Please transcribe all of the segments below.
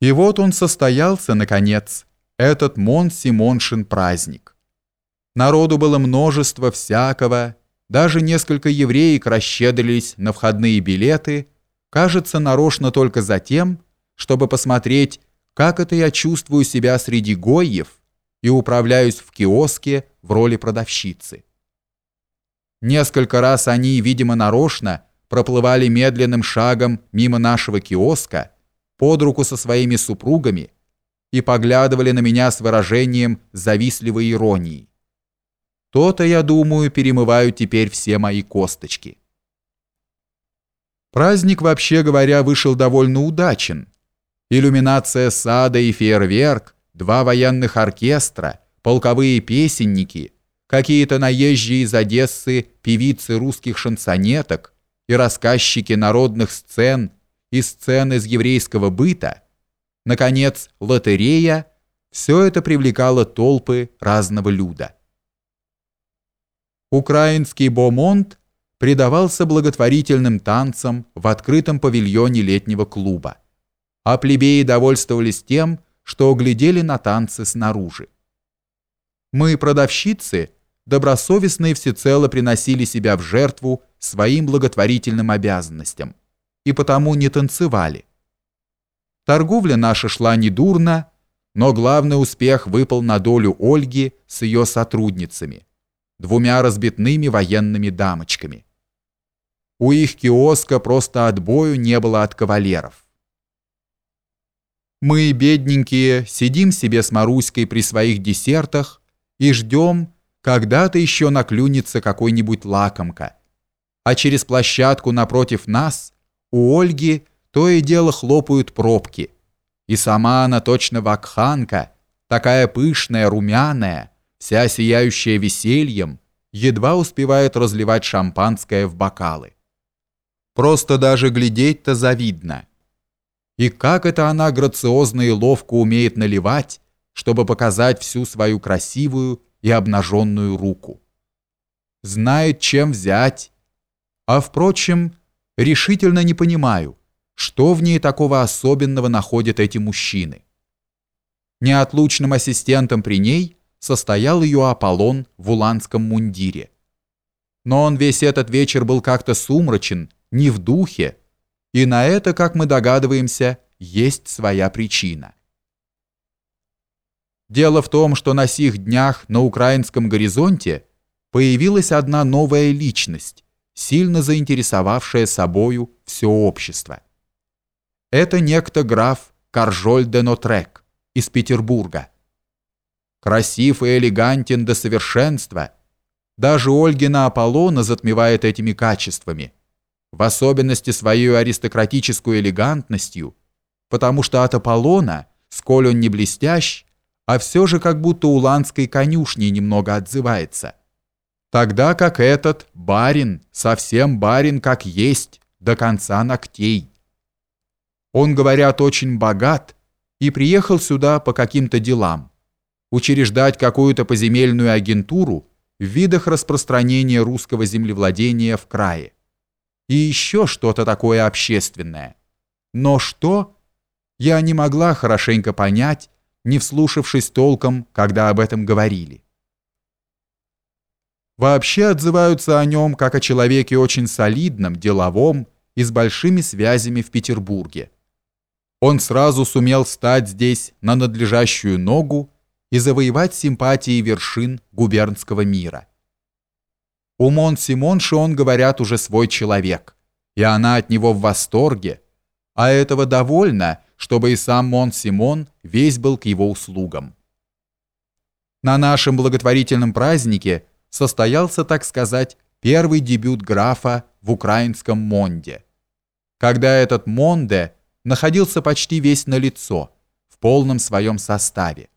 И вот он состоялся, наконец, этот Мон-Симоншин праздник. Народу было множество всякого, даже несколько евреек расщедрились на входные билеты, кажется, нарочно только за тем, чтобы посмотреть, как это я чувствую себя среди гойев и управляюсь в киоске в роли продавщицы. Несколько раз они, видимо, нарочно проплывали медленным шагом мимо нашего киоска под руку со своими супругами и поглядывали на меня с выражением завистливой иронии. То-то, я думаю, перемывают теперь все мои косточки. Праздник, вообще говоря, вышел довольно удачен. Иллюминация сада и фейерверк, два военных оркестра, полковые песенники, какие-то наезжие из Одессы певицы русских шансонеток и рассказчики народных сцен и сцен из еврейского быта, наконец, лотерея, все это привлекало толпы разного люда. Украинский бомонд предавался благотворительным танцам в открытом павильоне летнего клуба, а плебеи довольствовались тем, что глядели на танцы снаружи. Мы, продавщицы, добросовестно и всецело приносили себя в жертву своим благотворительным обязанностям и потому не танцевали. Торговля наша шла недурно, но главный успех выпал на долю Ольги с ее сотрудницами – двумя разбитными военными дамочками. У их киоска просто отбою не было от кавалеров. Мы, бедненькие, сидим себе с Маруськой при своих десертах и ждем, когда-то еще наклюнется какой-нибудь лакомка. А через площадку напротив нас у Ольги то и дело хлопают пробки. И сама она точно вакханка, такая пышная, румяная, вся сияющая весельем, едва успевает разливать шампанское в бокалы. Просто даже глядеть-то завидно. И как это она грациозно и ловко умеет наливать, чтобы показать всю свою красивую и обнаженную руку. Знает, чем взять. А впрочем, решительно не понимаю, что в ней такого особенного находят эти мужчины. Неотлучным ассистентом при ней – состоял ее Аполлон в уланском мундире. Но он весь этот вечер был как-то сумрачен, не в духе, и на это, как мы догадываемся, есть своя причина. Дело в том, что на сих днях на украинском горизонте появилась одна новая личность, сильно заинтересовавшая собою все общество. Это некто граф Каржоль де Нотрек из Петербурга красив и элегантен до совершенства. Даже Ольгина Аполлона затмевает этими качествами, в особенности свою аристократическую элегантностью, потому что от Аполлона, сколь он не блестящ, а все же как будто уланской конюшни немного отзывается. Тогда как этот барин, совсем барин как есть, до конца ногтей. Он, говорят, очень богат и приехал сюда по каким-то делам учреждать какую-то поземельную агентуру в видах распространения русского землевладения в крае. И еще что-то такое общественное. Но что? Я не могла хорошенько понять, не вслушавшись толком, когда об этом говорили. Вообще отзываются о нем как о человеке очень солидном, деловом и с большими связями в Петербурге. Он сразу сумел стать здесь на надлежащую ногу и завоевать симпатии вершин губернского мира. У Мон-Симонши он, говорят, уже свой человек, и она от него в восторге, а этого довольно, чтобы и сам Мон-Симон весь был к его услугам. На нашем благотворительном празднике состоялся, так сказать, первый дебют графа в украинском Монде, когда этот монд находился почти весь налицо, в полном своем составе.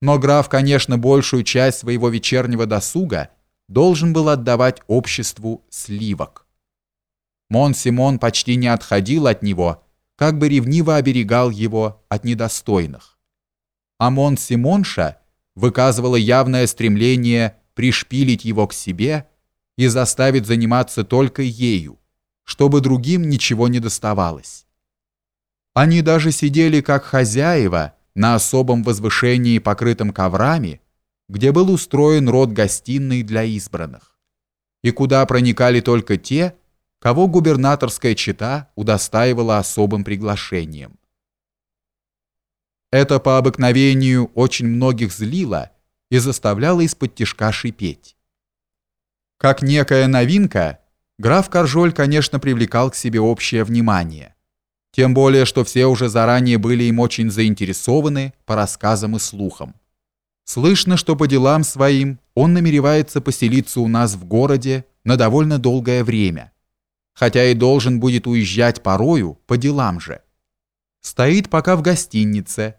Но граф, конечно, большую часть своего вечернего досуга должен был отдавать обществу сливок. Мон-Симон почти не отходил от него, как бы ревниво оберегал его от недостойных. А Мон-Симонша выказывала явное стремление пришпилить его к себе и заставить заниматься только ею, чтобы другим ничего не доставалось. Они даже сидели как хозяева на особом возвышении, покрытом коврами, где был устроен род гостиной для избранных, и куда проникали только те, кого губернаторская чета удостаивала особым приглашением. Это по обыкновению очень многих злило и заставляло из-под тишка шипеть. Как некая новинка, граф Коржоль, конечно, привлекал к себе общее внимание, тем более, что все уже заранее были им очень заинтересованы по рассказам и слухам. Слышно, что по делам своим он намеревается поселиться у нас в городе на довольно долгое время, хотя и должен будет уезжать порою по делам же. Стоит пока в гостинице,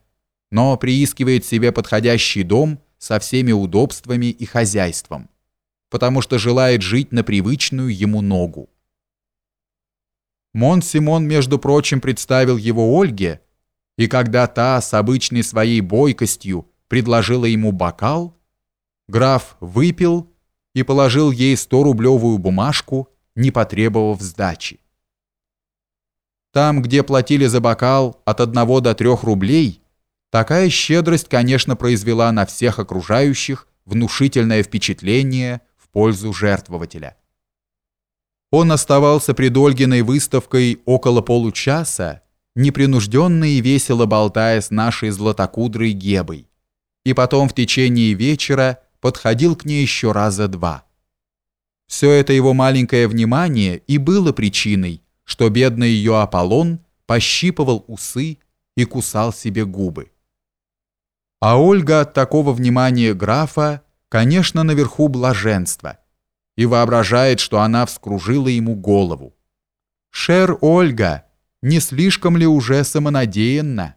но приискивает себе подходящий дом со всеми удобствами и хозяйством, потому что желает жить на привычную ему ногу. Мон-Симон, между прочим, представил его Ольге, и когда та с обычной своей бойкостью предложила ему бокал, граф выпил и положил ей 100-рублевую бумажку, не потребовав сдачи. Там, где платили за бокал от 1 до 3 рублей, такая щедрость, конечно, произвела на всех окружающих внушительное впечатление в пользу жертвователя. Он оставался пред Ольгиной выставкой около получаса, непринужденно и весело болтая с нашей златокудрой Гебой, и потом в течение вечера подходил к ней еще раза два. Все это его маленькое внимание и было причиной, что бедный ее Аполлон пощипывал усы и кусал себе губы. А Ольга от такого внимания графа, конечно, наверху блаженства – и воображает, что она вскружила ему голову. «Шер Ольга, не слишком ли уже самонадеянно?»